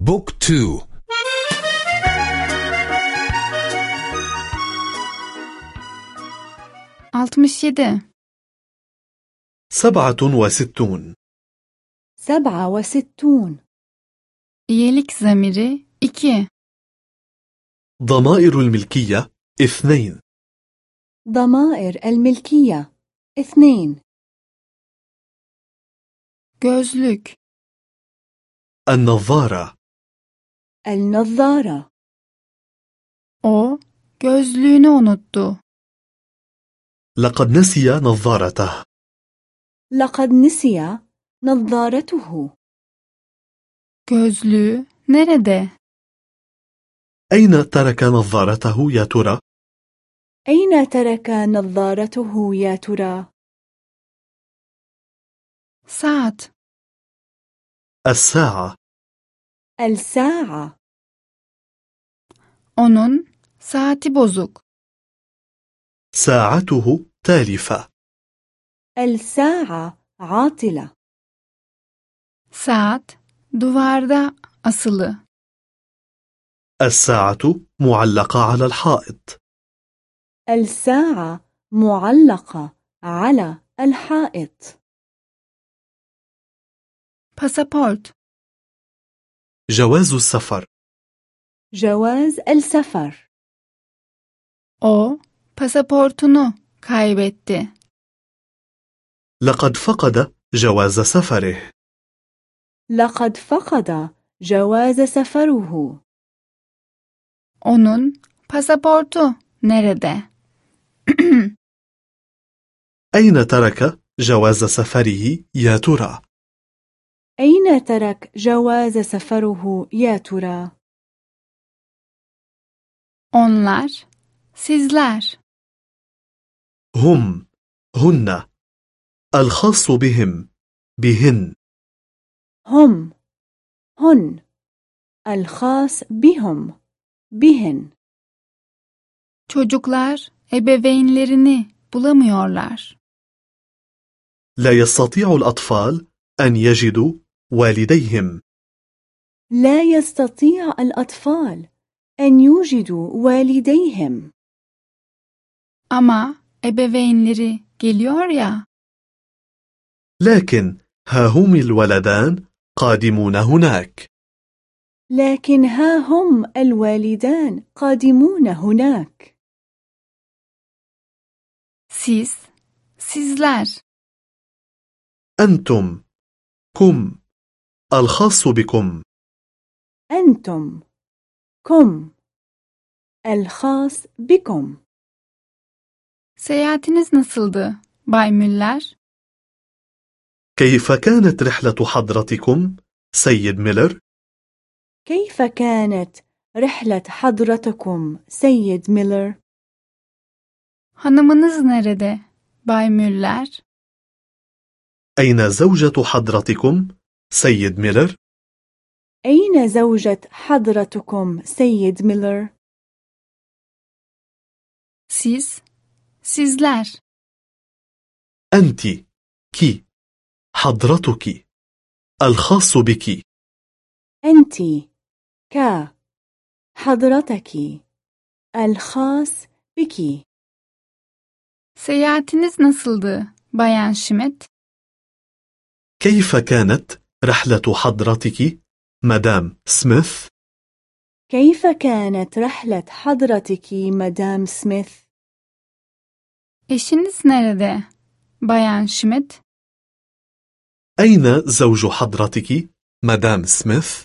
بوك تو. altmış yedi سبعة وستون. سبعة وستون. İyelik zamiri iki ضمائر الملكية اثنين. ضمائر الملكية اثنين. gözlük النظارة النظارة. O gözlüğünü unuttu. لقد نسي نظارته. لقد نسي نظارته. Gözlüğü nerede? أين ترك نظارته يا ترى؟ أين ترك نظارته يا ترى؟ saat. الساعة. الساعة. Onun saati bozuk. ساعته تالفة. الساعة عاطلة. Saat duvarda asılı. الساعة معلقة على الحائط. الساعة معلقة على الحائط. Pasaport. جواز السفر. جواز السفر. O pasaportunu kaybetti. لقد فقد جواز سفره. لقد فقد جواز سفره. Onun pasaportu nerede? أين ترك جواز سفره يا ترى؟ أين ترك جواز سفره يا ترى؟ Onlar sizler. هم هن الخاص بهم بهن هم هن الخاص بهم بهن çocuklar ebeveynlerini bulamıyorlar. لا يستطيع الأطفال أن يجدوا والديهم لا يستطيع الأطفال أن يوجدوا والديهم. Ama ebeveynleri geliyor ya. لكن ها هم الولدان قادمون هناك. لكن ها هم الوالدان قادمون هناك. Siz sizler. أنتم كم الخاص بكم. أنتم. كم الخاص بكم seyahatiniz nasıldı Bay Müller كيف كانت رحلة حضرتكم سيد ميلر؟ كيف كانت رحلة حضرتكم سيد ميلر؟ hanımınız nerede Bay Müller أين زوجة حضرتكم سيد ميلر؟ أين زوجة حضرتكم سيد ميلر؟ siz sizler. أنت كي حضرتك الخاص بك. أنت ك حضرتك الخاص بك. seyahatiniz nasıldı Bayan Schmidt كيف كانت رحلة حضرتك؟ مدام سميث؟ كيف كانت رحلة حضرتك مدام سميث؟ eşiniz nerede Bayan Schmidt أين زوج حضرتك مدام سميث؟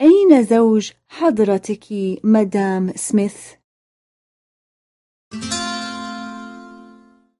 أين زوج حضرتك مدام سميث؟